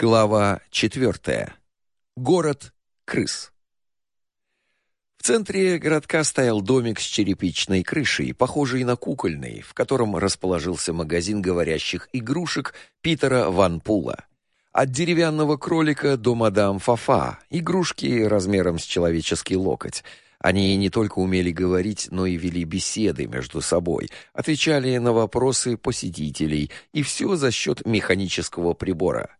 Глава четвертая. Город крыс. В центре городка стоял домик с черепичной крышей, похожий на кукольный, в котором расположился магазин говорящих игрушек Питера Ван Пула. От деревянного кролика до мадам Фафа, игрушки размером с человеческий локоть. Они не только умели говорить, но и вели беседы между собой, отвечали на вопросы посетителей, и все за счет механического прибора –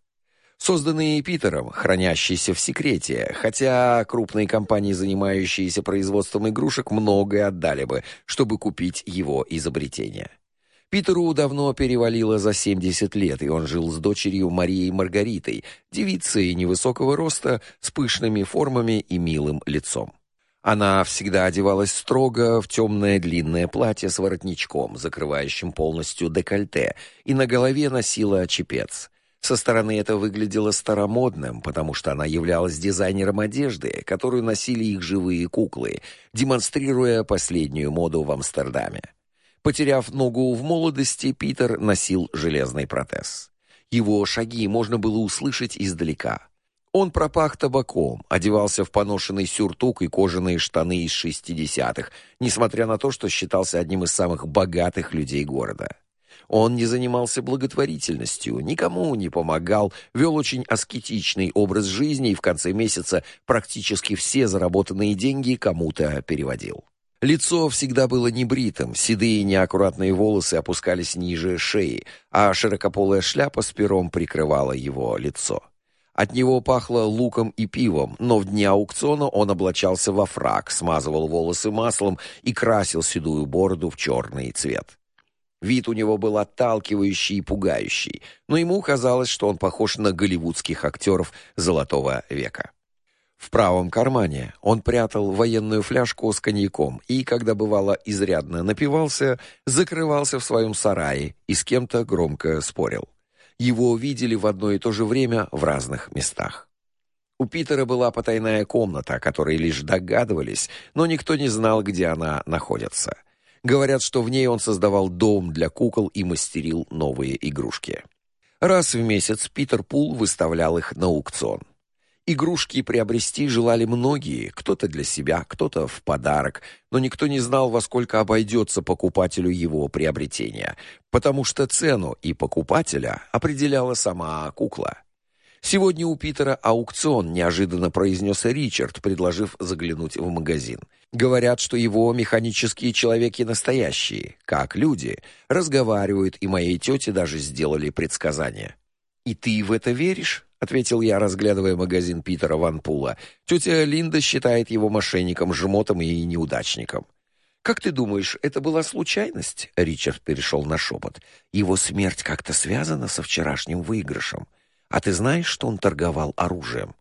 созданные Питером, хранящийся в секрете, хотя крупные компании, занимающиеся производством игрушек, многое отдали бы, чтобы купить его изобретение. Питеру давно перевалило за 70 лет, и он жил с дочерью Марией Маргаритой, девицей невысокого роста, с пышными формами и милым лицом. Она всегда одевалась строго в темное длинное платье с воротничком, закрывающим полностью декольте, и на голове носила чепец. Со стороны это выглядело старомодным, потому что она являлась дизайнером одежды, которую носили их живые куклы, демонстрируя последнюю моду в Амстердаме. Потеряв ногу в молодости, Питер носил железный протез. Его шаги можно было услышать издалека. Он пропах табаком, одевался в поношенный сюртук и кожаные штаны из шестидесятых, несмотря на то, что считался одним из самых богатых людей города. Он не занимался благотворительностью, никому не помогал, вел очень аскетичный образ жизни и в конце месяца практически все заработанные деньги кому-то переводил. Лицо всегда было небритым, седые неаккуратные волосы опускались ниже шеи, а широкополая шляпа с пером прикрывала его лицо. От него пахло луком и пивом, но в дни аукциона он облачался во фрак, смазывал волосы маслом и красил седую бороду в черный цвет. Вид у него был отталкивающий и пугающий, но ему казалось, что он похож на голливудских актеров золотого века. В правом кармане он прятал военную фляжку с коньяком и, когда бывало изрядно напивался, закрывался в своем сарае и с кем-то громко спорил. Его видели в одно и то же время в разных местах. У Питера была потайная комната, о которой лишь догадывались, но никто не знал, где она находится — Говорят, что в ней он создавал дом для кукол и мастерил новые игрушки. Раз в месяц Питер Пул выставлял их на аукцион. Игрушки приобрести желали многие, кто-то для себя, кто-то в подарок, но никто не знал, во сколько обойдется покупателю его приобретение, потому что цену и покупателя определяла сама кукла. Сегодня у Питера аукцион, неожиданно произнес Ричард, предложив заглянуть в магазин. Говорят, что его механические человеки настоящие, как люди, разговаривают, и моей тете даже сделали предсказание. И ты в это веришь? ответил я, разглядывая магазин Питера Ван Пула. Тетя Линда считает его мошенником, жмотом и неудачником. Как ты думаешь, это была случайность? Ричард перешел на шепот. Его смерть как-то связана со вчерашним выигрышем. А ты знаешь, что он торговал оружием?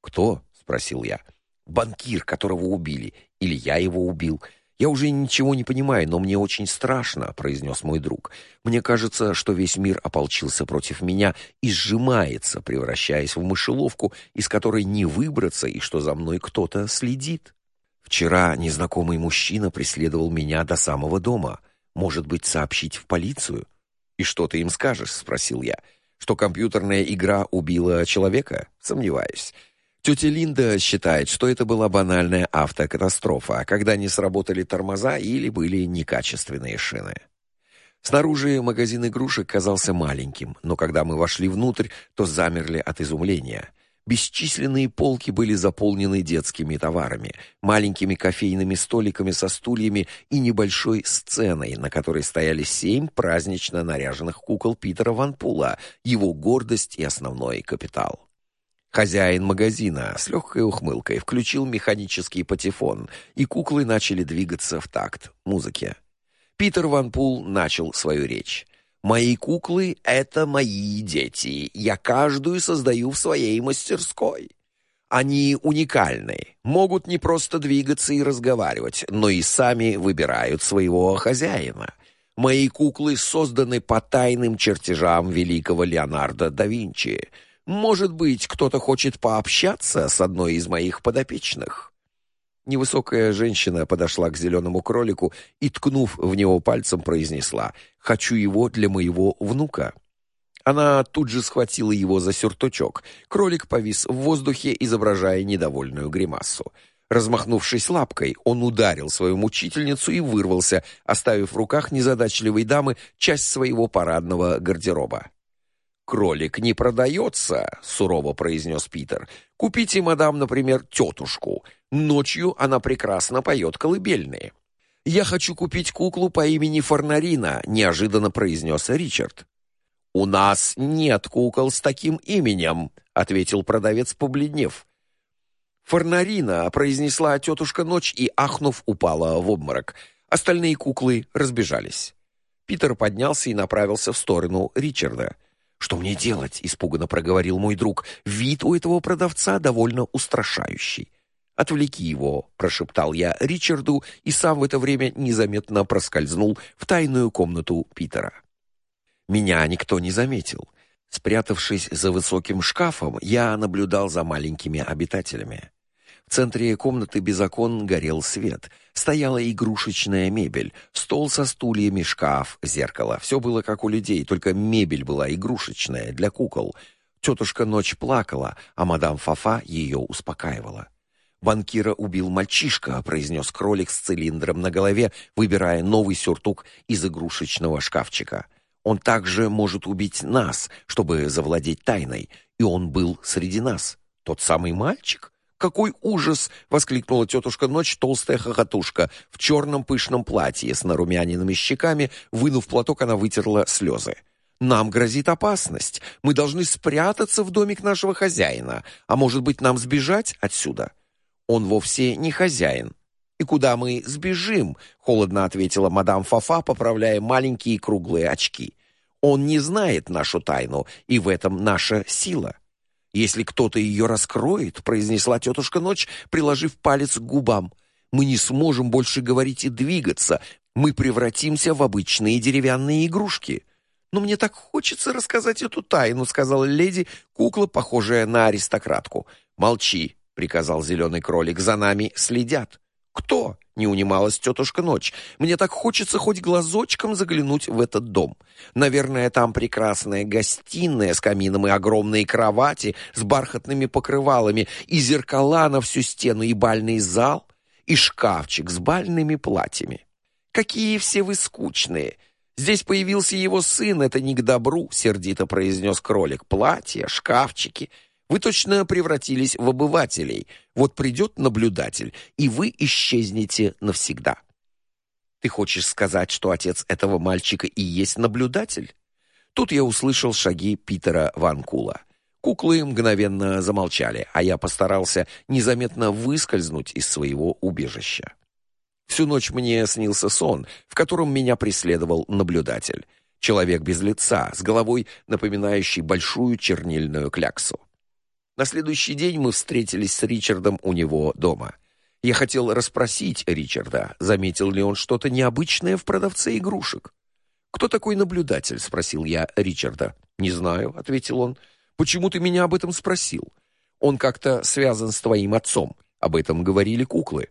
Кто? спросил я. Банкир, которого убили, или я его убил? Я уже ничего не понимаю, но мне очень страшно, произнес мой друг. Мне кажется, что весь мир ополчился против меня и сжимается, превращаясь в мышеловку, из которой не выбраться, и что за мной кто-то следит. Вчера незнакомый мужчина преследовал меня до самого дома. Может быть, сообщить в полицию? И что ты им скажешь, спросил я. Что компьютерная игра убила человека? Сомневаюсь. Тетя Линда считает, что это была банальная автокатастрофа, когда не сработали тормоза или были некачественные шины. Снаружи магазин игрушек казался маленьким, но когда мы вошли внутрь, то замерли от изумления. Бесчисленные полки были заполнены детскими товарами, маленькими кофейными столиками со стульями и небольшой сценой, на которой стояли семь празднично наряженных кукол Питера Ван Пула, его гордость и основной капитал. Хозяин магазина с легкой ухмылкой включил механический патефон, и куклы начали двигаться в такт музыке. Питер Ван Пул начал свою речь. Мои куклы — это мои дети. Я каждую создаю в своей мастерской. Они уникальны, могут не просто двигаться и разговаривать, но и сами выбирают своего хозяина. Мои куклы созданы по тайным чертежам великого Леонардо да Винчи. Может быть, кто-то хочет пообщаться с одной из моих подопечных. Невысокая женщина подошла к зеленому кролику и, ткнув в него пальцем, произнесла: "Хочу его для моего внука". Она тут же схватила его за сюртучок. Кролик повис в воздухе, изображая недовольную гримасу. Размахнувшись лапкой, он ударил свою мучительницу и вырвался, оставив в руках незадачливой дамы часть своего парадного гардероба. «Кролик не продается», — сурово произнес Питер. «Купите, мадам, например, тетушку. Ночью она прекрасно поет колыбельные». «Я хочу купить куклу по имени Форнарина», — неожиданно произнес Ричард. «У нас нет кукол с таким именем», — ответил продавец, побледнев. «Форнарина», — произнесла тетушка Ночь и, ахнув, упала в обморок. Остальные куклы разбежались. Питер поднялся и направился в сторону Ричарда. «Что мне делать?» — испуганно проговорил мой друг. «Вид у этого продавца довольно устрашающий». «Отвлеки его», — прошептал я Ричарду и сам в это время незаметно проскользнул в тайную комнату Питера. Меня никто не заметил. Спрятавшись за высоким шкафом, я наблюдал за маленькими обитателями. В центре комнаты без окон горел свет. Стояла игрушечная мебель, стол со стульями, шкаф, зеркало. Все было как у людей, только мебель была игрушечная, для кукол. Тетушка Ночь плакала, а мадам Фафа ее успокаивала. «Банкира убил мальчишка», — произнес кролик с цилиндром на голове, выбирая новый сюртук из игрушечного шкафчика. «Он также может убить нас, чтобы завладеть тайной, и он был среди нас. Тот самый мальчик?» Какой ужас!» — воскликнула тетушка Ночь, толстая хохотушка, в черном пышном платье с нарумяненными щеками. Вынув платок, она вытерла слезы. «Нам грозит опасность. Мы должны спрятаться в домик нашего хозяина. А может быть, нам сбежать отсюда?» «Он вовсе не хозяин». «И куда мы сбежим?» — холодно ответила мадам Фафа, поправляя маленькие круглые очки. «Он не знает нашу тайну, и в этом наша сила». «Если кто-то ее раскроет», — произнесла тетушка Ночь, приложив палец к губам, «мы не сможем больше говорить и двигаться, мы превратимся в обычные деревянные игрушки». «Но мне так хочется рассказать эту тайну», — сказала леди, кукла, похожая на аристократку. «Молчи», — приказал зеленый кролик, — «за нами следят». «Кто?» — не унималась тетушка Ночь. «Мне так хочется хоть глазочком заглянуть в этот дом. Наверное, там прекрасная гостиная с камином и огромные кровати с бархатными покрывалами, и зеркала на всю стену, и бальный зал, и шкафчик с бальными платьями. Какие все вы скучные!» «Здесь появился его сын, это не к добру», — сердито произнес кролик. «Платья, шкафчики, вы точно превратились в обывателей. Вот придет наблюдатель, и вы исчезнете навсегда. Ты хочешь сказать, что отец этого мальчика и есть наблюдатель? Тут я услышал шаги Питера Ванкула. Куклы мгновенно замолчали, а я постарался незаметно выскользнуть из своего убежища. Всю ночь мне снился сон, в котором меня преследовал наблюдатель. Человек без лица, с головой, напоминающий большую чернильную кляксу. На следующий день мы встретились с Ричардом у него дома. Я хотел расспросить Ричарда, заметил ли он что-то необычное в продавце игрушек. «Кто такой наблюдатель?» — спросил я Ричарда. «Не знаю», — ответил он. «Почему ты меня об этом спросил? Он как-то связан с твоим отцом. Об этом говорили куклы».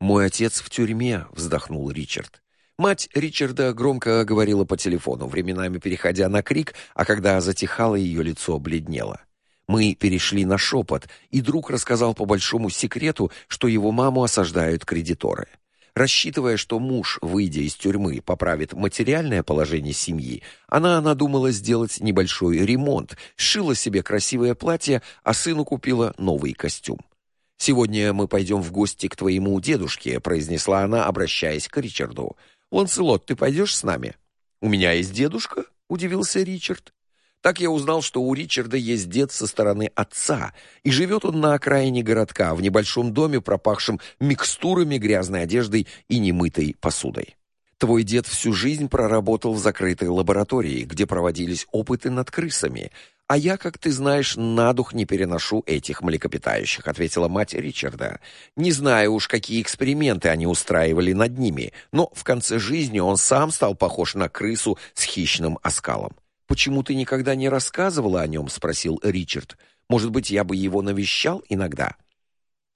«Мой отец в тюрьме», — вздохнул Ричард. Мать Ричарда громко говорила по телефону, временами переходя на крик, а когда затихала, ее лицо бледнело. Мы перешли на шепот, и друг рассказал по большому секрету, что его маму осаждают кредиторы. Рассчитывая, что муж, выйдя из тюрьмы, поправит материальное положение семьи, она надумала сделать небольшой ремонт, сшила себе красивое платье, а сыну купила новый костюм. «Сегодня мы пойдем в гости к твоему дедушке», — произнесла она, обращаясь к Ричарду. «Ланселот, ты пойдешь с нами?» «У меня есть дедушка?» — удивился Ричард. Так я узнал, что у Ричарда есть дед со стороны отца, и живет он на окраине городка, в небольшом доме, пропахшем микстурами, грязной одеждой и немытой посудой. Твой дед всю жизнь проработал в закрытой лаборатории, где проводились опыты над крысами, а я, как ты знаешь, на дух не переношу этих млекопитающих, ответила мать Ричарда. Не знаю уж, какие эксперименты они устраивали над ними, но в конце жизни он сам стал похож на крысу с хищным оскалом. «Почему ты никогда не рассказывала о нем?» — спросил Ричард. «Может быть, я бы его навещал иногда?»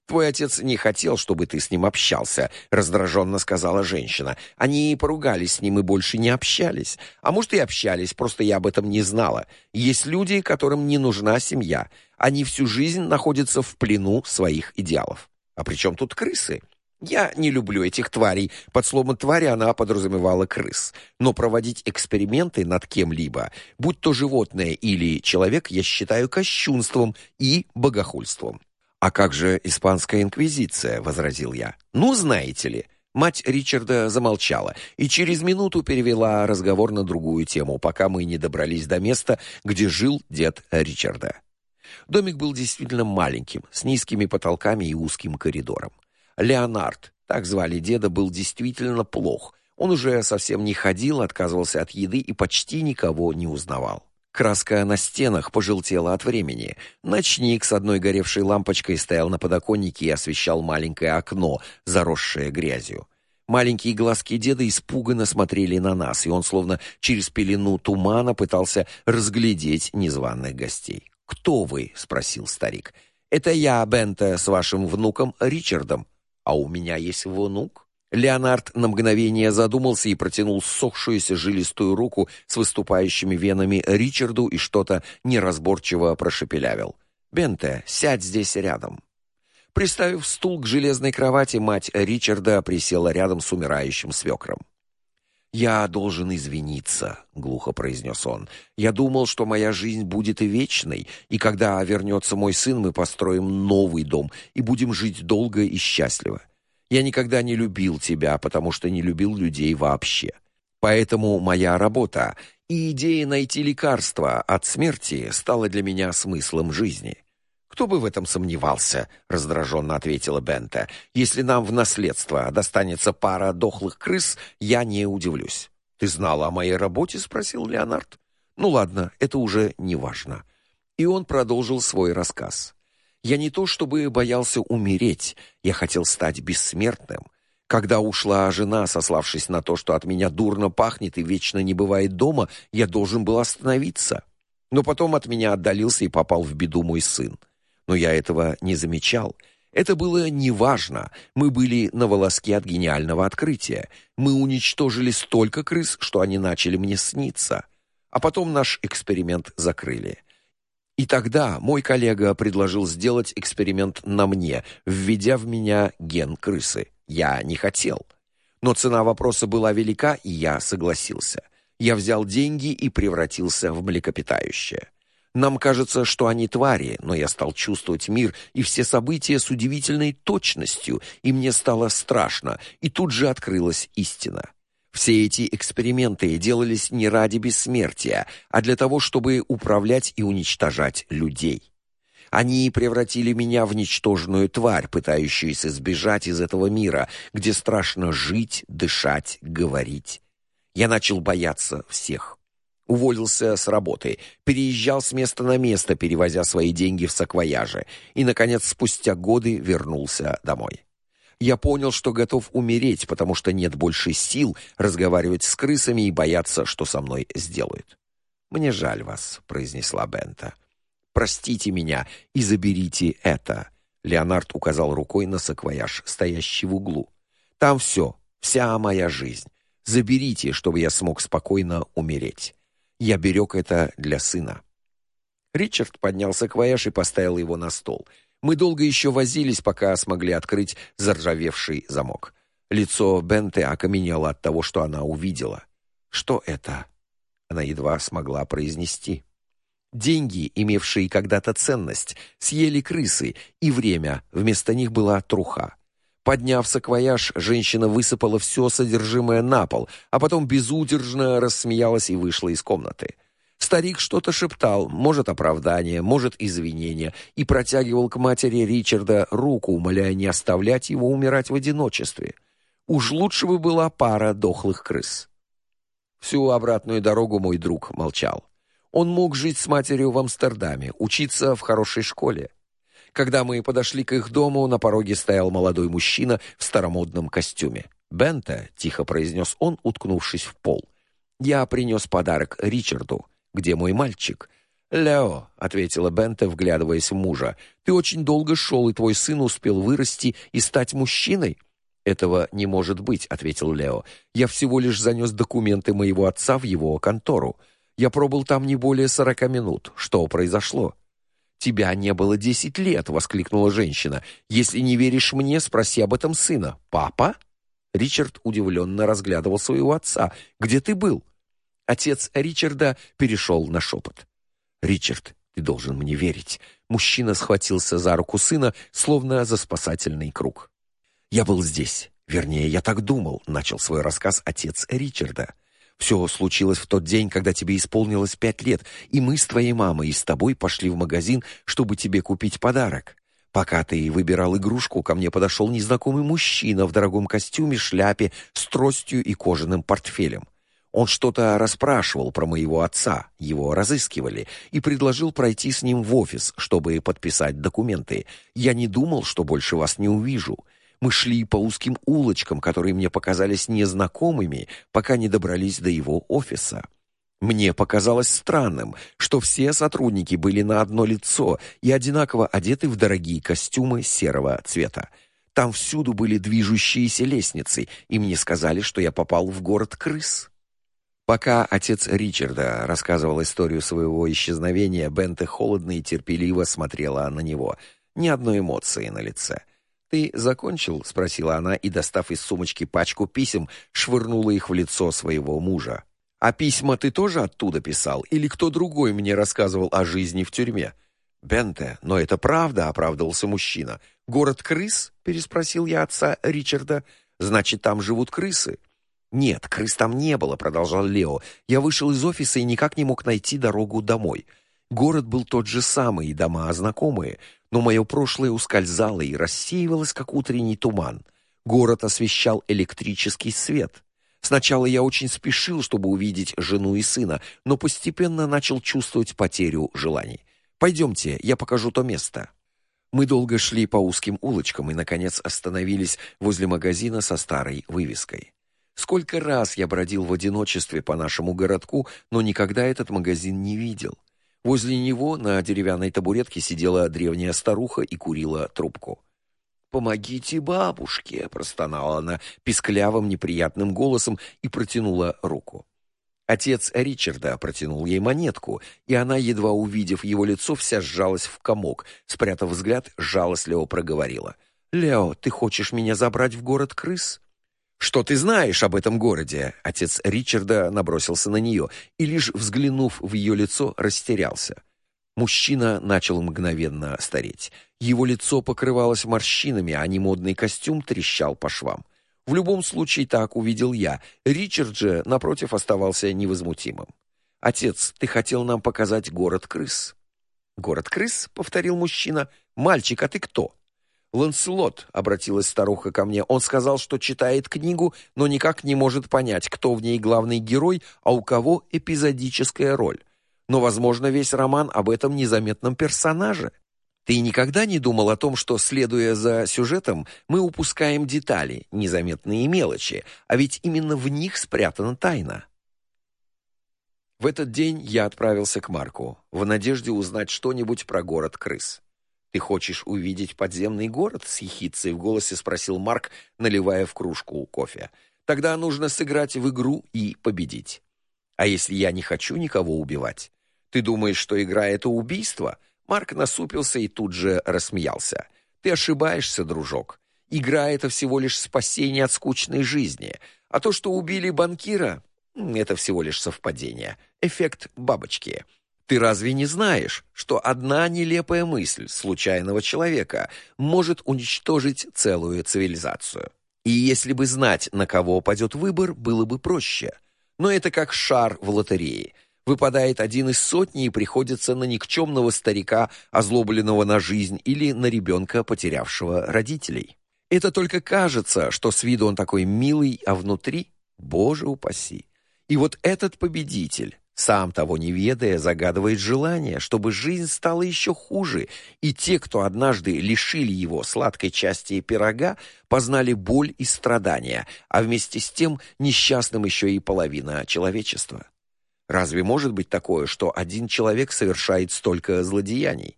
Твой отец не хотел, чтобы ты с ним общался, раздраженно сказала женщина. Они поругались с ним и больше не общались. А может и общались, просто я об этом не знала. Есть люди, которым не нужна семья. Они всю жизнь находятся в плену своих идеалов. А при чем тут крысы? Я не люблю этих тварей. Под словом твари она подразумевала крыс. Но проводить эксперименты над кем-либо, будь то животное или человек, я считаю кощунством и богохульством. А как же испанская инквизиция, возразил я. Ну, знаете ли, Мать Ричарда замолчала и через минуту перевела разговор на другую тему, пока мы не добрались до места, где жил дед Ричарда. Домик был действительно маленьким, с низкими потолками и узким коридором. Леонард, так звали деда, был действительно плох. Он уже совсем не ходил, отказывался от еды и почти никого не узнавал. Краска на стенах пожелтела от времени. Ночник с одной горевшей лампочкой стоял на подоконнике и освещал маленькое окно, заросшее грязью. Маленькие глазки деда испуганно смотрели на нас, и он словно через пелену тумана пытался разглядеть незваных гостей. «Кто вы?» — спросил старик. «Это я, Бента, с вашим внуком Ричардом. А у меня есть внук?» Леонард на мгновение задумался и протянул ссохшуюся жилистую руку с выступающими венами Ричарду и что-то неразборчиво прошепелявил. «Бенте, сядь здесь рядом». Приставив стул к железной кровати, мать Ричарда присела рядом с умирающим свекром. «Я должен извиниться», — глухо произнес он. «Я думал, что моя жизнь будет вечной, и когда вернется мой сын, мы построим новый дом и будем жить долго и счастливо. Я никогда не любил тебя, потому что не любил людей вообще. Поэтому моя работа и идея найти лекарство от смерти стала для меня смыслом жизни. Кто бы в этом сомневался, раздраженно ответила Бента. Если нам в наследство достанется пара дохлых крыс, я не удивлюсь. Ты знала о моей работе, спросил Леонард. Ну ладно, это уже не важно. И он продолжил свой рассказ. Я не то чтобы боялся умереть, я хотел стать бессмертным. Когда ушла жена, сославшись на то, что от меня дурно пахнет и вечно не бывает дома, я должен был остановиться. Но потом от меня отдалился и попал в беду мой сын. Но я этого не замечал. Это было неважно. Мы были на волоске от гениального открытия. Мы уничтожили столько крыс, что они начали мне сниться. А потом наш эксперимент закрыли. И тогда мой коллега предложил сделать эксперимент на мне, введя в меня ген крысы. Я не хотел. Но цена вопроса была велика, и я согласился. Я взял деньги и превратился в млекопитающее. Нам кажется, что они твари, но я стал чувствовать мир и все события с удивительной точностью, и мне стало страшно, и тут же открылась истина. Все эти эксперименты делались не ради бессмертия, а для того, чтобы управлять и уничтожать людей. Они превратили меня в ничтожную тварь, пытающуюся сбежать из этого мира, где страшно жить, дышать, говорить. Я начал бояться всех. Уволился с работы, переезжал с места на место, перевозя свои деньги в саквояжи, и наконец, спустя годы вернулся домой. Я понял, что готов умереть, потому что нет больше сил разговаривать с крысами и бояться, что со мной сделают. Мне жаль вас, произнесла Бента. Простите меня и заберите это. Леонард указал рукой на саквояж, стоящий в углу. Там все, вся моя жизнь. Заберите, чтобы я смог спокойно умереть. Я берег это для сына. Ричард поднял саквояж и поставил его на стол. Мы долго еще возились, пока смогли открыть заржавевший замок. Лицо Бенте окаменело от того, что она увидела. Что это? Она едва смогла произнести. Деньги, имевшие когда-то ценность, съели крысы, и время, вместо них была труха. Подняв саквояж, женщина высыпала все содержимое на пол, а потом безудержно рассмеялась и вышла из комнаты. Старик что-то шептал, может, оправдание, может, извинение, и протягивал к матери Ричарда руку, умоляя не оставлять его умирать в одиночестве. Уж лучше бы была пара дохлых крыс. Всю обратную дорогу мой друг молчал. Он мог жить с матерью в Амстердаме, учиться в хорошей школе. Когда мы подошли к их дому, на пороге стоял молодой мужчина в старомодном костюме. «Бента», — тихо произнес он, уткнувшись в пол, — «я принес подарок Ричарду. Где мой мальчик? «Лео», — ответила Бенте, вглядываясь в мужа, — «ты очень долго шел, и твой сын успел вырасти и стать мужчиной?» «Этого не может быть», — ответил Лео. «Я всего лишь занес документы моего отца в его контору. Я пробыл там не более сорока минут. Что произошло?» «Тебя не было десять лет!» — воскликнула женщина. «Если не веришь мне, спроси об этом сына. Папа?» Ричард удивленно разглядывал своего отца. «Где ты был?» Отец Ричарда перешел на шепот. «Ричард, ты должен мне верить». Мужчина схватился за руку сына, словно за спасательный круг. «Я был здесь. Вернее, я так думал», — начал свой рассказ отец Ричарда. «Все случилось в тот день, когда тебе исполнилось пять лет, и мы с твоей мамой и с тобой пошли в магазин, чтобы тебе купить подарок. Пока ты выбирал игрушку, ко мне подошел незнакомый мужчина в дорогом костюме, шляпе, с тростью и кожаным портфелем. Он что-то расспрашивал про моего отца, его разыскивали, и предложил пройти с ним в офис, чтобы подписать документы. Я не думал, что больше вас не увижу. Мы шли по узким улочкам, которые мне показались незнакомыми, пока не добрались до его офиса. Мне показалось странным, что все сотрудники были на одно лицо и одинаково одеты в дорогие костюмы серого цвета. Там всюду были движущиеся лестницы, и мне сказали, что я попал в город крыс. Пока отец Ричарда рассказывал историю своего исчезновения, Бенте холодно и терпеливо смотрела на него, ни одной эмоции на лице. «Ты закончил?» — спросила она и, достав из сумочки пачку писем, швырнула их в лицо своего мужа. «А письма ты тоже оттуда писал? Или кто другой мне рассказывал о жизни в тюрьме?» «Бенте, но это правда», — оправдывался мужчина. «Город крыс?» — переспросил я отца Ричарда. «Значит, там живут крысы?» «Нет, крыс там не было», — продолжал Лео. «Я вышел из офиса и никак не мог найти дорогу домой. Город был тот же самый, и дома знакомые, но мое прошлое ускользало и рассеивалось, как утренний туман. Город освещал электрический свет. Сначала я очень спешил, чтобы увидеть жену и сына, но постепенно начал чувствовать потерю желаний. Пойдемте, я покажу то место». Мы долго шли по узким улочкам и, наконец, остановились возле магазина со старой вывеской. Сколько раз я бродил в одиночестве по нашему городку, но никогда этот магазин не видел. Возле него на деревянной табуретке сидела древняя старуха и курила трубку. «Помогите бабушке!» — простонала она писклявым неприятным голосом и протянула руку. Отец Ричарда протянул ей монетку, и она, едва увидев его лицо, вся сжалась в комок. Спрятав взгляд, жалостливо проговорила. «Лео, ты хочешь меня забрать в город крыс?» «Что ты знаешь об этом городе?» Отец Ричарда набросился на нее и, лишь взглянув в ее лицо, растерялся. Мужчина начал мгновенно стареть. Его лицо покрывалось морщинами, а немодный костюм трещал по швам. В любом случае так увидел я. Ричард же, напротив, оставался невозмутимым. «Отец, ты хотел нам показать город крыс». «Город крыс?» — повторил мужчина. «Мальчик, а ты кто?» «Ланселот», — обратилась старуха ко мне, — «он сказал, что читает книгу, но никак не может понять, кто в ней главный герой, а у кого эпизодическая роль. Но, возможно, весь роман об этом незаметном персонаже. Ты никогда не думал о том, что, следуя за сюжетом, мы упускаем детали, незаметные мелочи, а ведь именно в них спрятана тайна?» В этот день я отправился к Марку, в надежде узнать что-нибудь про город крыс. «Ты хочешь увидеть подземный город?» — с ехицей в голосе спросил Марк, наливая в кружку кофе. «Тогда нужно сыграть в игру и победить. А если я не хочу никого убивать? Ты думаешь, что игра — это убийство?» Марк насупился и тут же рассмеялся. «Ты ошибаешься, дружок. Игра — это всего лишь спасение от скучной жизни. А то, что убили банкира — это всего лишь совпадение. Эффект бабочки». Ты разве не знаешь, что одна нелепая мысль случайного человека может уничтожить целую цивилизацию? И если бы знать, на кого упадет выбор, было бы проще. Но это как шар в лотерее. Выпадает один из сотни и приходится на никчемного старика, озлобленного на жизнь, или на ребенка, потерявшего родителей. Это только кажется, что с виду он такой милый, а внутри, боже упаси. И вот этот победитель, сам того не ведая, загадывает желание, чтобы жизнь стала еще хуже, и те, кто однажды лишили его сладкой части пирога, познали боль и страдания, а вместе с тем несчастным еще и половина человечества. Разве может быть такое, что один человек совершает столько злодеяний?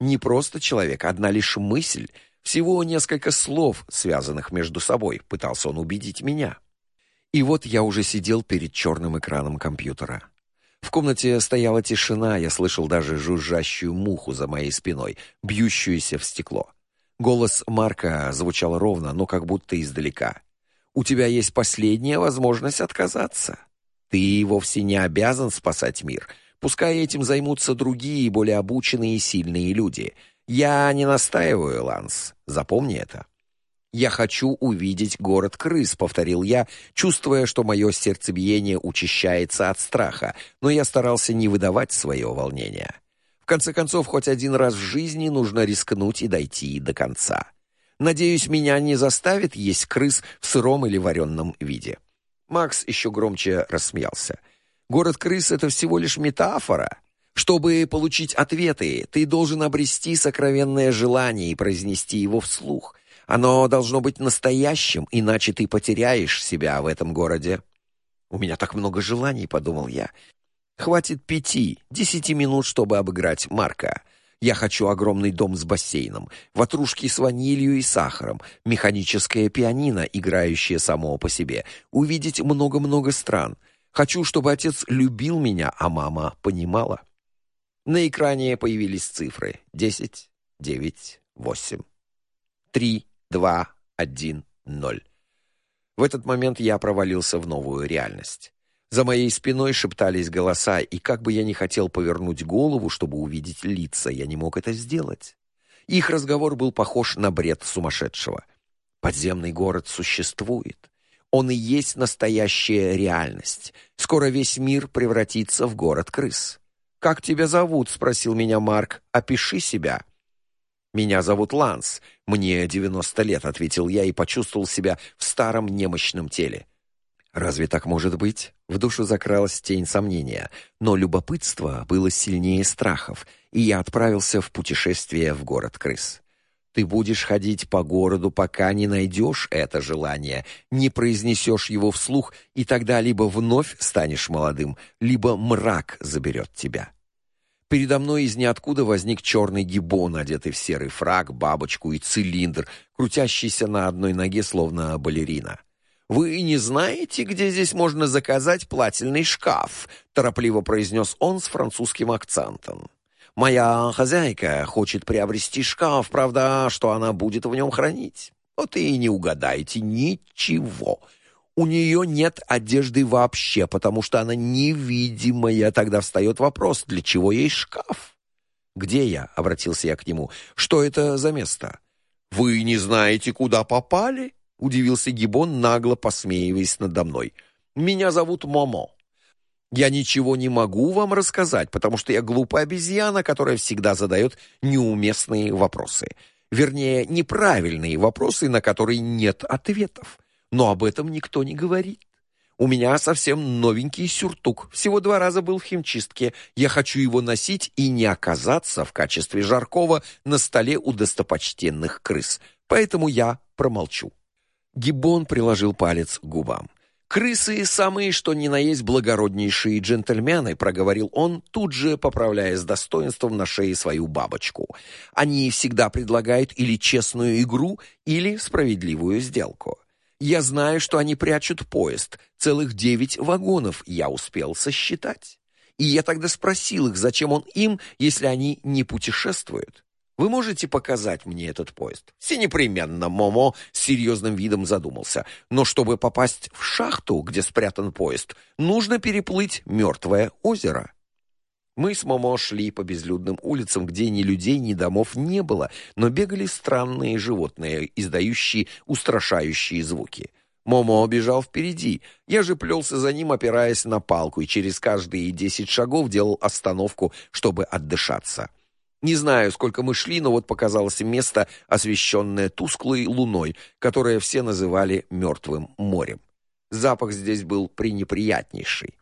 Не просто человек, одна лишь мысль, всего несколько слов, связанных между собой, пытался он убедить меня. И вот я уже сидел перед черным экраном компьютера. В комнате стояла тишина, я слышал даже жужжащую муху за моей спиной, бьющуюся в стекло. Голос Марка звучал ровно, но как будто издалека. У тебя есть последняя возможность отказаться. Ты вовсе не обязан спасать мир. Пускай этим займутся другие, более обученные и сильные люди. Я не настаиваю, Ланс. Запомни это. Я хочу увидеть город крыс, повторил я, чувствуя, что мое сердцебиение учащается от страха, но я старался не выдавать свое волнение. В конце концов, хоть один раз в жизни нужно рискнуть и дойти до конца. Надеюсь, меня не заставит есть крыс в сыром или вареном виде. Макс еще громче рассмеялся. Город крыс это всего лишь метафора. Чтобы получить ответы, ты должен обрести сокровенное желание и произнести его вслух. Оно должно быть настоящим, иначе ты потеряешь себя в этом городе. У меня так много желаний, подумал я. Хватит пяти, десяти минут, чтобы обыграть Марка. Я хочу огромный дом с бассейном, ватрушки с ванилью и сахаром, механическое пианино, играющее само по себе, увидеть много-много стран. Хочу, чтобы отец любил меня, а мама понимала. На экране появились цифры: десять, девять, восемь, три два, один, ноль. В этот момент я провалился в новую реальность. За моей спиной шептались голоса, и как бы я ни хотел повернуть голову, чтобы увидеть лица, я не мог это сделать. Их разговор был похож на бред сумасшедшего. Подземный город существует. Он и есть настоящая реальность. Скоро весь мир превратится в город крыс. Как тебя зовут? спросил меня Марк. Опиши себя. Меня зовут Ланс. Мне 90 лет, ответил я и почувствовал себя в старом немощном теле. Разве так может быть? В душу закралась тень сомнения, но любопытство было сильнее страхов, и я отправился в путешествие в город крыс. Ты будешь ходить по городу, пока не найдешь это желание, не произнесешь его вслух, и тогда либо вновь станешь молодым, либо мрак заберет тебя. Передо мной из ниоткуда возник черный гибон, одетый в серый фрак, бабочку и цилиндр, крутящийся на одной ноге, словно балерина. «Вы не знаете, где здесь можно заказать плательный шкаф?» — торопливо произнес он с французским акцентом. «Моя хозяйка хочет приобрести шкаф, правда, что она будет в нем хранить. Вот и не угадаете ничего. У нее нет одежды вообще, потому что она невидимая. Тогда встает вопрос, для чего ей шкаф? Где я? обратился я к нему. Что это за место? Вы не знаете, куда попали? удивился Гибон, нагло посмеиваясь надо мной. Меня зовут Момо. Я ничего не могу вам рассказать, потому что я глупая обезьяна, которая всегда задает неуместные вопросы. Вернее, неправильные вопросы, на которые нет ответов но об этом никто не говорит. У меня совсем новенький сюртук. Всего два раза был в химчистке. Я хочу его носить и не оказаться в качестве жаркого на столе у достопочтенных крыс. Поэтому я промолчу. Гиббон приложил палец к губам. Крысы самые что ни на есть благороднейшие джентльмены, проговорил он, тут же поправляя с достоинством на шее свою бабочку. Они всегда предлагают или честную игру, или справедливую сделку. Я знаю, что они прячут поезд. Целых девять вагонов я успел сосчитать. И я тогда спросил их, зачем он им, если они не путешествуют. Вы можете показать мне этот поезд? Все непременно, Момо с серьезным видом задумался. Но чтобы попасть в шахту, где спрятан поезд, нужно переплыть мертвое озеро. Мы с Момо шли по безлюдным улицам, где ни людей, ни домов не было, но бегали странные животные, издающие устрашающие звуки. Момо бежал впереди. Я же плелся за ним, опираясь на палку, и через каждые десять шагов делал остановку, чтобы отдышаться. Не знаю, сколько мы шли, но вот показалось место, освещенное тусклой луной, которое все называли мертвым морем. Запах здесь был пренеприятнейший.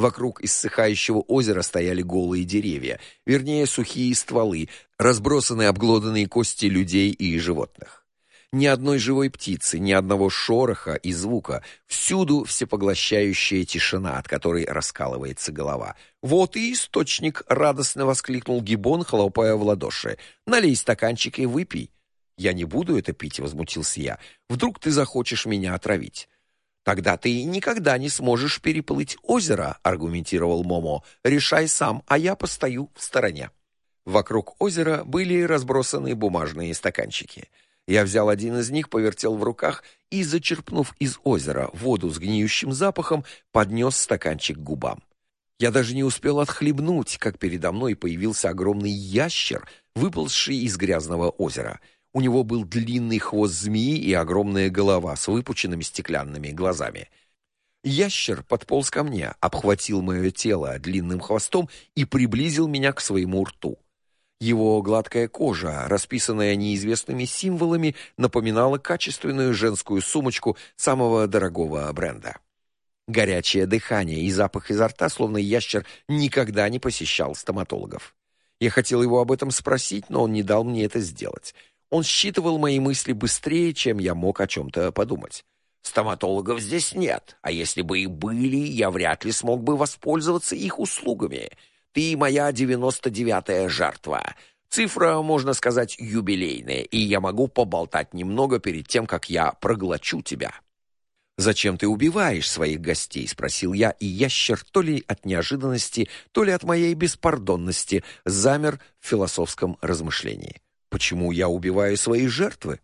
Вокруг иссыхающего озера стояли голые деревья, вернее, сухие стволы, разбросанные обглоданные кости людей и животных. Ни одной живой птицы, ни одного шороха и звука. Всюду всепоглощающая тишина, от которой раскалывается голова. «Вот и источник!» — радостно воскликнул Гибон, хлопая в ладоши. «Налей стаканчик и выпей». «Я не буду это пить», — возмутился я. «Вдруг ты захочешь меня отравить?» «Тогда ты никогда не сможешь переплыть озеро», — аргументировал Момо. «Решай сам, а я постою в стороне». Вокруг озера были разбросаны бумажные стаканчики. Я взял один из них, повертел в руках и, зачерпнув из озера воду с гниющим запахом, поднес стаканчик к губам. Я даже не успел отхлебнуть, как передо мной появился огромный ящер, выползший из грязного озера. У него был длинный хвост змеи и огромная голова с выпученными стеклянными глазами. Ящер подполз ко мне, обхватил мое тело длинным хвостом и приблизил меня к своему рту. Его гладкая кожа, расписанная неизвестными символами, напоминала качественную женскую сумочку самого дорогого бренда. Горячее дыхание и запах изо рта, словно ящер никогда не посещал стоматологов. Я хотел его об этом спросить, но он не дал мне это сделать. Он считывал мои мысли быстрее, чем я мог о чем то подумать. Стоматологов здесь нет, а если бы и были, я вряд ли смог бы воспользоваться их услугами. Ты моя девяносто девятая жертва. Цифра, можно сказать, юбилейная, и я могу поболтать немного перед тем, как я проглочу тебя. Зачем ты убиваешь своих гостей, спросил я, и ящер то ли от неожиданности, то ли от моей беспардонности замер в философском размышлении. Почему я убиваю свои жертвы?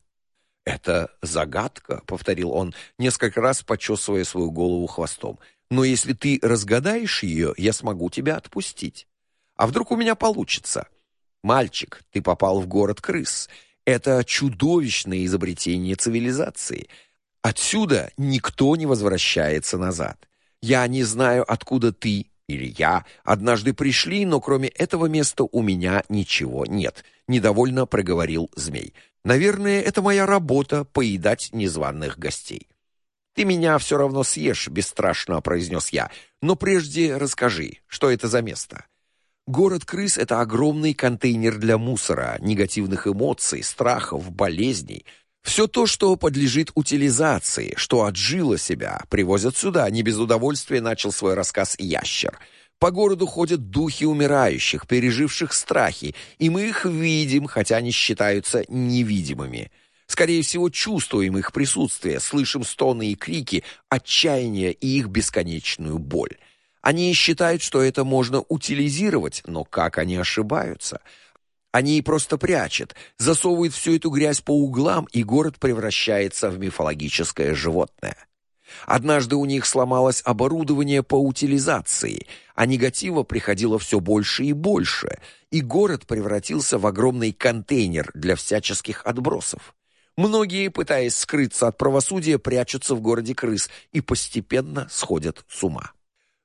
Это загадка, повторил он, несколько раз почесывая свою голову хвостом. Но если ты разгадаешь ее, я смогу тебя отпустить. А вдруг у меня получится? Мальчик, ты попал в город крыс. Это чудовищное изобретение цивилизации. Отсюда никто не возвращается назад. Я не знаю, откуда ты или я однажды пришли, но кроме этого места у меня ничего нет, недовольно проговорил змей. Наверное, это моя работа поедать незваных гостей. Ты меня все равно съешь, бесстрашно произнес я. Но прежде расскажи, что это за место? Город крыс это огромный контейнер для мусора, негативных эмоций, страхов, болезней. Все то, что подлежит утилизации, что отжило себя, привозят сюда. Не без удовольствия начал свой рассказ ящер. По городу ходят духи умирающих, переживших страхи, и мы их видим, хотя они считаются невидимыми. Скорее всего, чувствуем их присутствие, слышим стоны и крики, отчаяние и их бесконечную боль. Они считают, что это можно утилизировать, но как они ошибаются? Они просто прячут, засовывают всю эту грязь по углам, и город превращается в мифологическое животное. Однажды у них сломалось оборудование по утилизации, а негатива приходило все больше и больше, и город превратился в огромный контейнер для всяческих отбросов. Многие, пытаясь скрыться от правосудия, прячутся в городе крыс и постепенно сходят с ума.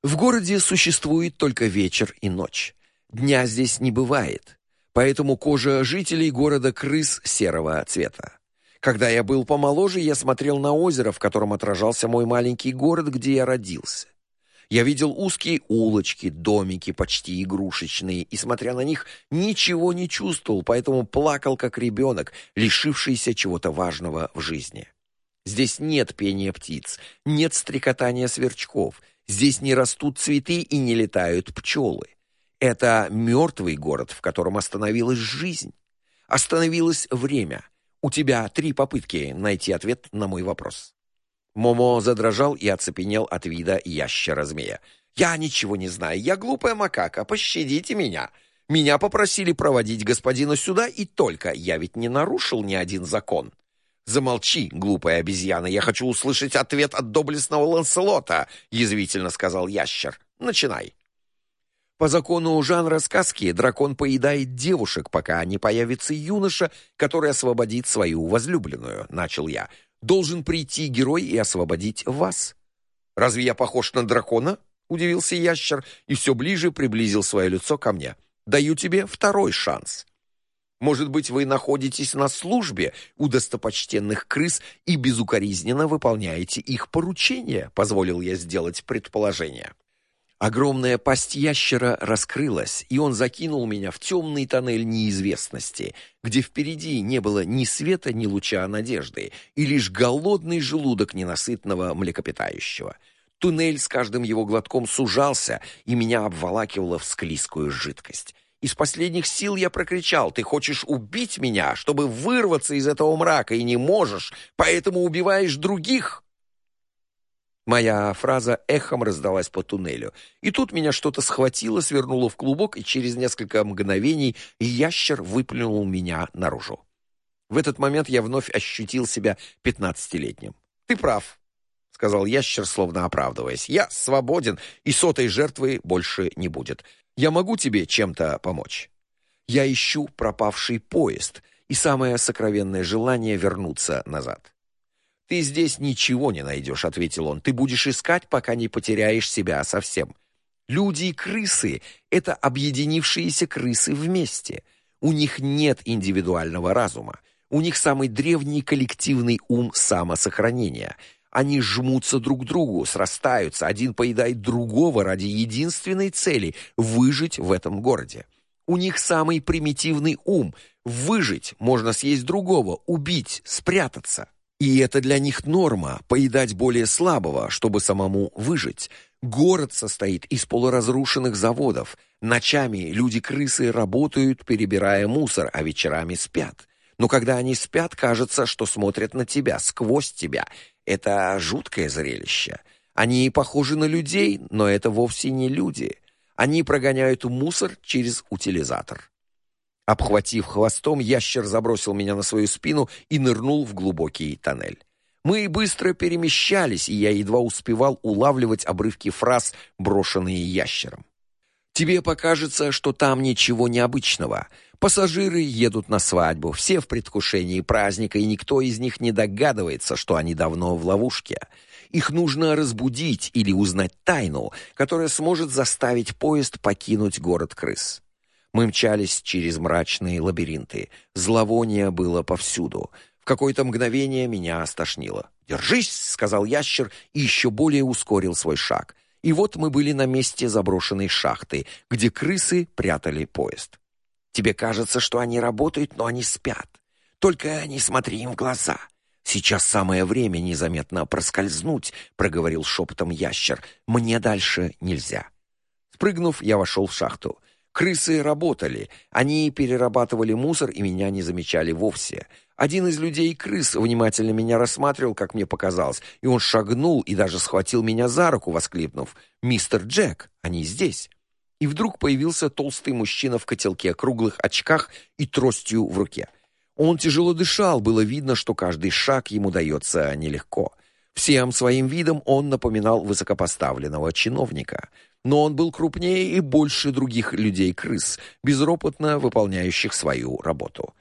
В городе существует только вечер и ночь. Дня здесь не бывает, поэтому кожа жителей города крыс серого цвета. Когда я был помоложе, я смотрел на озеро, в котором отражался мой маленький город, где я родился. Я видел узкие улочки, домики почти игрушечные, и, смотря на них, ничего не чувствовал, поэтому плакал как ребенок, лишившийся чего-то важного в жизни. Здесь нет пения птиц, нет стрекотания сверчков, здесь не растут цветы и не летают пчелы. Это мертвый город, в котором остановилась жизнь. Остановилось время. У тебя три попытки найти ответ на мой вопрос. Момо задрожал и оцепенел от вида ящера-змея. «Я ничего не знаю, я глупая макака, пощадите меня. Меня попросили проводить господина сюда, и только я ведь не нарушил ни один закон». «Замолчи, глупая обезьяна, я хочу услышать ответ от доблестного Ланселота», — язвительно сказал ящер. «Начинай». По закону жанра сказки дракон поедает девушек, пока не появится юноша, который освободит свою возлюбленную, начал я должен прийти герой и освободить вас. Разве я похож на дракона? удивился ящер и все ближе приблизил свое лицо ко мне. Даю тебе второй шанс. Может быть, вы находитесь на службе у достопочтенных крыс и безукоризненно выполняете их поручения, позволил я сделать предположение. Огромная пасть ящера раскрылась, и он закинул меня в темный тоннель неизвестности, где впереди не было ни света, ни луча надежды, и лишь голодный желудок ненасытного млекопитающего. Туннель с каждым его глотком сужался, и меня обволакивало в склизкую жидкость. Из последних сил я прокричал: "Ты хочешь убить меня, чтобы вырваться из этого мрака, и не можешь, поэтому убиваешь других?" Моя фраза эхом раздалась по туннелю. И тут меня что-то схватило, свернуло в клубок, и через несколько мгновений ящер выплюнул меня наружу. В этот момент я вновь ощутил себя пятнадцатилетним. Ты прав, сказал ящер, словно оправдываясь. Я свободен, и сотой жертвы больше не будет. Я могу тебе чем-то помочь. Я ищу пропавший поезд, и самое сокровенное желание вернуться назад. Ты здесь ничего не найдешь», — ответил он. Ты будешь искать, пока не потеряешь себя совсем. Люди и крысы это объединившиеся крысы вместе. У них нет индивидуального разума. У них самый древний коллективный ум самосохранения. Они жмутся друг к другу, срастаются, один поедает другого ради единственной цели выжить в этом городе. У них самый примитивный ум. Выжить можно съесть другого, убить, спрятаться. И это для них норма поедать более слабого, чтобы самому выжить. Город состоит из полуразрушенных заводов. Ночами люди-крысы работают, перебирая мусор, а вечерами спят. Но когда они спят, кажется, что смотрят на тебя, сквозь тебя. Это жуткое зрелище. Они похожи на людей, но это вовсе не люди. Они прогоняют мусор через утилизатор. Обхватив хвостом, ящер забросил меня на свою спину и нырнул в глубокий тоннель. Мы быстро перемещались, и я едва успевал улавливать обрывки фраз, брошенные ящером. Тебе покажется, что там ничего необычного. Пассажиры едут на свадьбу, все в предвкушении праздника, и никто из них не догадывается, что они давно в ловушке. Их нужно разбудить или узнать тайну, которая сможет заставить поезд покинуть город крыс. Мы мчались через мрачные лабиринты. Зловоние было повсюду. В какое-то мгновение меня стошнило. "Держись", сказал ящер и еще более ускорил свой шаг. И вот мы были на месте заброшенной шахты, где крысы прятали поезд. Тебе кажется, что они работают, но они спят. Только не смотри им в глаза. Сейчас самое время незаметно проскользнуть, проговорил шепотом ящер. Мне дальше нельзя. Спрыгнув, я вошел в шахту. Крысы работали. Они перерабатывали мусор и меня не замечали вовсе. Один из людей-крыс внимательно меня рассматривал, как мне показалось, и он шагнул и даже схватил меня за руку, воскликнув: "Мистер Джек, они здесь!" И вдруг появился толстый мужчина в котелке, круглых очках и тростью в руке. Он тяжело дышал, было видно, что каждый шаг ему дается нелегко. Всем своим видом он напоминал высокопоставленного чиновника но он был крупнее и больше других людей-крыс, безропотно выполняющих свою работу.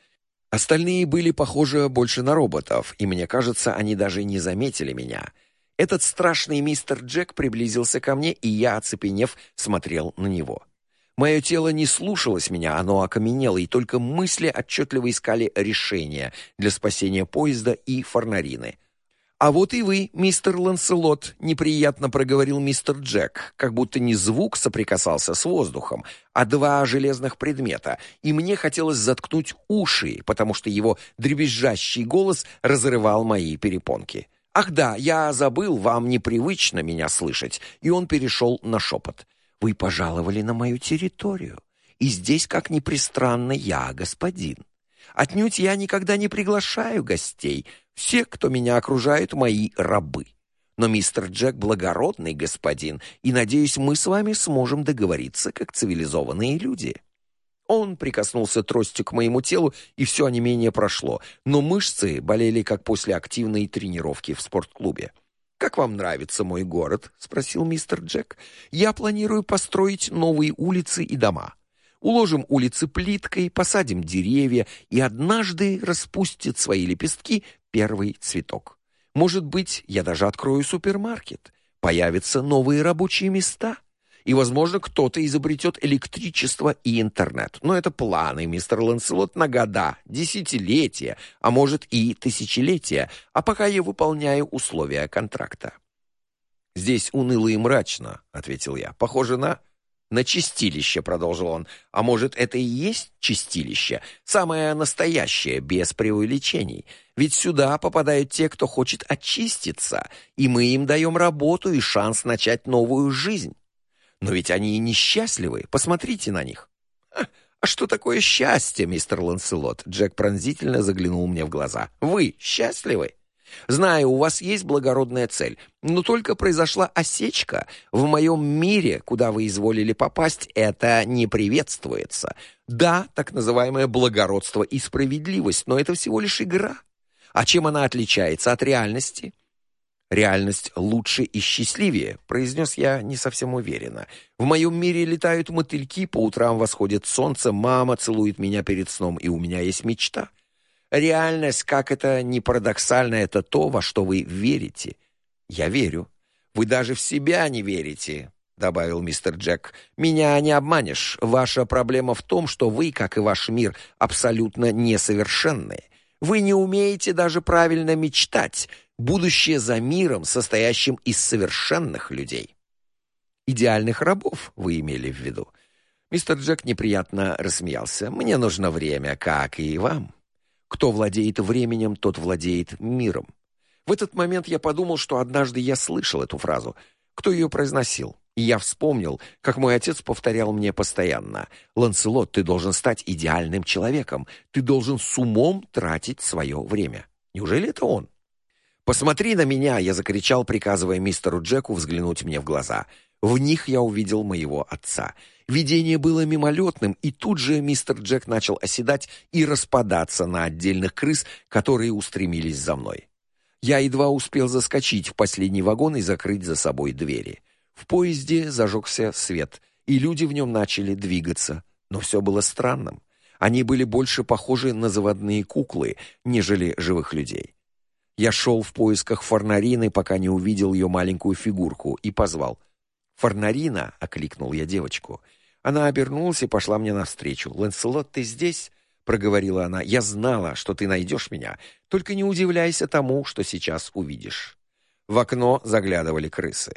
Остальные были похожи больше на роботов, и мне кажется, они даже не заметили меня. Этот страшный мистер Джек приблизился ко мне, и я, оцепенев, смотрел на него. Мое тело не слушалось меня, оно окаменело, и только мысли отчетливо искали решения для спасения поезда и Форнарины — «А вот и вы, мистер Ланселот», — неприятно проговорил мистер Джек, как будто не звук соприкасался с воздухом, а два железных предмета, и мне хотелось заткнуть уши, потому что его дребезжащий голос разрывал мои перепонки. «Ах да, я забыл, вам непривычно меня слышать», и он перешел на шепот. «Вы пожаловали на мою территорию, и здесь, как ни пристранно, я господин. Отнюдь я никогда не приглашаю гостей, все, кто меня окружает, мои рабы. Но мистер Джек благородный господин, и надеюсь, мы с вами сможем договориться как цивилизованные люди. Он прикоснулся тростью к моему телу, и все онемение прошло, но мышцы болели как после активной тренировки в спортклубе. Как вам нравится мой город? спросил мистер Джек. Я планирую построить новые улицы и дома. Уложим улицы плиткой, посадим деревья, и однажды распустит свои лепестки первый цветок. Может быть, я даже открою супермаркет. Появятся новые рабочие места. И, возможно, кто-то изобретет электричество и интернет. Но это планы, мистер Ланселот, на года, десятилетия, а может и тысячелетия, а пока я выполняю условия контракта. Здесь уныло и мрачно, ответил я. Похоже на на чистилище, продолжил он. А может, это и есть чистилище, самое настоящее, без преувеличений. Ведь сюда попадают те, кто хочет очиститься, и мы им даем работу и шанс начать новую жизнь. Но ведь они и несчастливы. Посмотрите на них. А что такое счастье, мистер Ланселот? Джек пронзительно заглянул мне в глаза. Вы счастливы? Знаю, у вас есть благородная цель, но только произошла осечка. В моем мире, куда вы изволили попасть, это не приветствуется. Да, так называемое благородство и справедливость, но это всего лишь игра. А чем она отличается от реальности? Реальность лучше и счастливее, произнес я не совсем уверенно. В моем мире летают мотыльки, по утрам восходит солнце, мама целует меня перед сном, и у меня есть мечта. Реальность, как это ни парадоксально, это то, во что вы верите. Я верю. Вы даже в себя не верите, добавил мистер Джек. Меня не обманешь. Ваша проблема в том, что вы, как и ваш мир, абсолютно несовершенны. Вы не умеете даже правильно мечтать. Будущее за миром, состоящим из совершенных людей. Идеальных рабов вы имели в виду. Мистер Джек неприятно рассмеялся. Мне нужно время, как и вам. Кто владеет временем, тот владеет миром. В этот момент я подумал, что однажды я слышал эту фразу. Кто ее произносил? И я вспомнил, как мой отец повторял мне постоянно: "Ланселот, ты должен стать идеальным человеком. Ты должен с умом тратить свое время". Неужели это он? "Посмотри на меня", я закричал, приказывая мистеру Джеку взглянуть мне в глаза. В них я увидел моего отца. Видение было мимолетным, и тут же мистер Джек начал оседать и распадаться на отдельных крыс, которые устремились за мной. Я едва успел заскочить в последний вагон и закрыть за собой двери. В поезде зажегся свет, и люди в нем начали двигаться, но все было странным. Они были больше похожи на заводные куклы, нежели живых людей. Я шел в поисках Фарнарины, пока не увидел ее маленькую фигурку и позвал — «Фарнарина!» — окликнул я девочку. Она обернулась и пошла мне навстречу. «Ланселот, ты здесь?» — проговорила она. «Я знала, что ты найдешь меня. Только не удивляйся тому, что сейчас увидишь». В окно заглядывали крысы.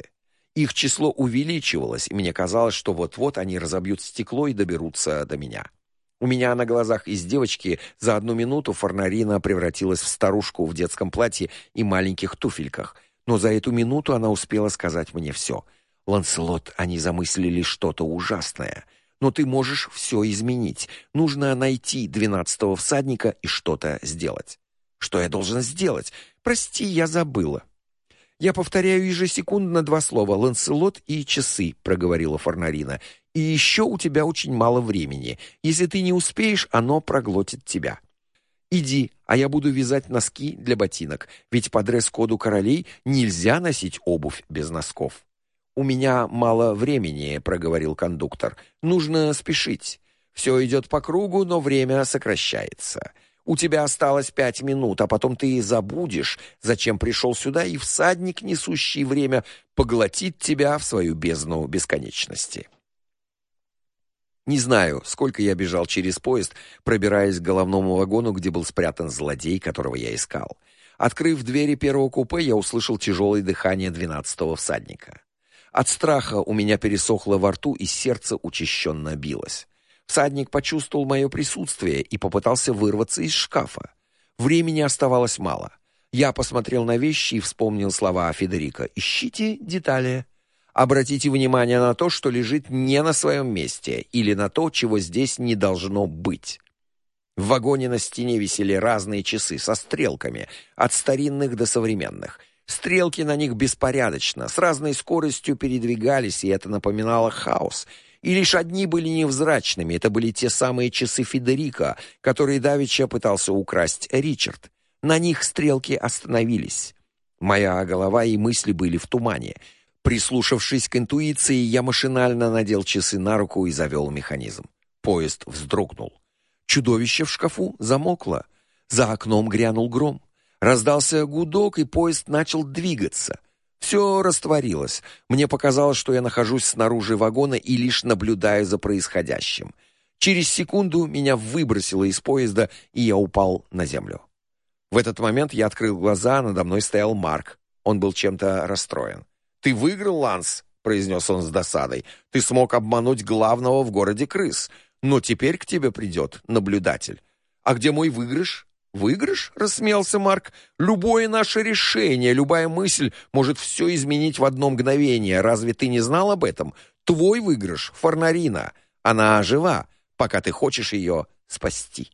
Их число увеличивалось, и мне казалось, что вот-вот они разобьют стекло и доберутся до меня. У меня на глазах из девочки за одну минуту Фарнарина превратилась в старушку в детском платье и маленьких туфельках, но за эту минуту она успела сказать мне все — Ланселот, они замыслили что-то ужасное. Но ты можешь все изменить. Нужно найти двенадцатого всадника и что-то сделать. Что я должен сделать? Прости, я забыла. Я повторяю ежесекундно два слова: Ланселот и часы, проговорила Форнарина. И еще у тебя очень мало времени. Если ты не успеешь, оно проглотит тебя. Иди, а я буду вязать носки для ботинок, ведь по дресс-коду королей нельзя носить обувь без носков. «У меня мало времени», — проговорил кондуктор. «Нужно спешить. Все идет по кругу, но время сокращается. У тебя осталось пять минут, а потом ты забудешь, зачем пришел сюда, и всадник, несущий время, поглотит тебя в свою бездну бесконечности». Не знаю, сколько я бежал через поезд, пробираясь к головному вагону, где был спрятан злодей, которого я искал. Открыв двери первого купе, я услышал тяжелое дыхание двенадцатого всадника. От страха у меня пересохло во рту, и сердце учащенно билось. Всадник почувствовал мое присутствие и попытался вырваться из шкафа. Времени оставалось мало. Я посмотрел на вещи и вспомнил слова Федерико: "Ищите детали. Обратите внимание на то, что лежит не на своем месте, или на то, чего здесь не должно быть". В вагоне на стене висели разные часы со стрелками, от старинных до современных. Стрелки на них беспорядочно, с разной скоростью передвигались, и это напоминало хаос. И лишь одни были невзрачными, это были те самые часы Федерико, которые давеча пытался украсть Ричард. На них стрелки остановились. Моя голова и мысли были в тумане. Прислушавшись к интуиции, я машинально надел часы на руку и завел механизм. Поезд вздрогнул. Чудовище в шкафу замокло. За окном грянул гром. Раздался гудок, и поезд начал двигаться. Все растворилось. Мне показалось, что я нахожусь снаружи вагона и лишь наблюдаю за происходящим. Через секунду меня выбросило из поезда, и я упал на землю. В этот момент я открыл глаза, надо мной стоял Марк. Он был чем-то расстроен. «Ты выиграл, Ланс», — произнес он с досадой. «Ты смог обмануть главного в городе крыс, но теперь к тебе придет наблюдатель. А где мой выигрыш?» «Выигрыш?» — рассмеялся Марк. «Любое наше решение, любая мысль может все изменить в одно мгновение. Разве ты не знал об этом? Твой выигрыш — Фарнарина. Она жива, пока ты хочешь ее спасти».